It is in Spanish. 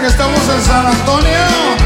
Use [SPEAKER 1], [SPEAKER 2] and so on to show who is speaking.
[SPEAKER 1] Que estamos en San Antonio.